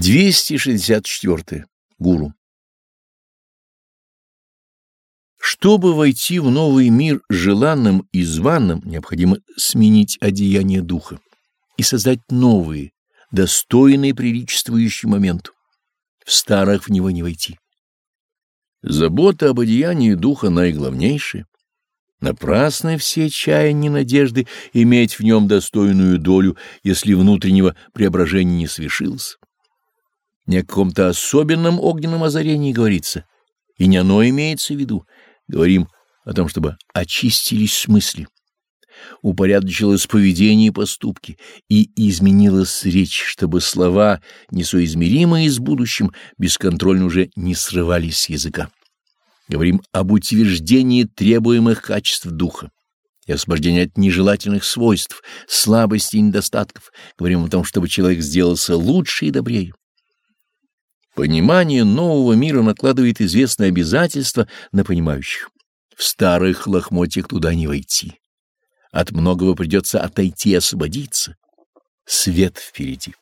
264. Гуру. Чтобы войти в новый мир желанным и званным, необходимо сменить одеяние духа и создать новые, достойные приличествующие моменту. В старых в него не войти. Забота об одеянии духа наиглавнейшая. Напрасны все чаяния надежды иметь в нем достойную долю, если внутреннего преображения не свершилось. Не о каком-то особенном огненном озарении говорится, и не оно имеется в виду. Говорим о том, чтобы очистились мысли, упорядочилось поведение и поступки, и изменилась речь, чтобы слова, несоизмеримые с будущим, бесконтрольно уже не срывались с языка. Говорим об утверждении требуемых качеств духа и освобождении от нежелательных свойств, слабостей и недостатков. Говорим о том, чтобы человек сделался лучше и добрее. Понимание нового мира накладывает известные обязательства на понимающих. В старых лохмотьях туда не войти. От многого придется отойти и освободиться. Свет впереди.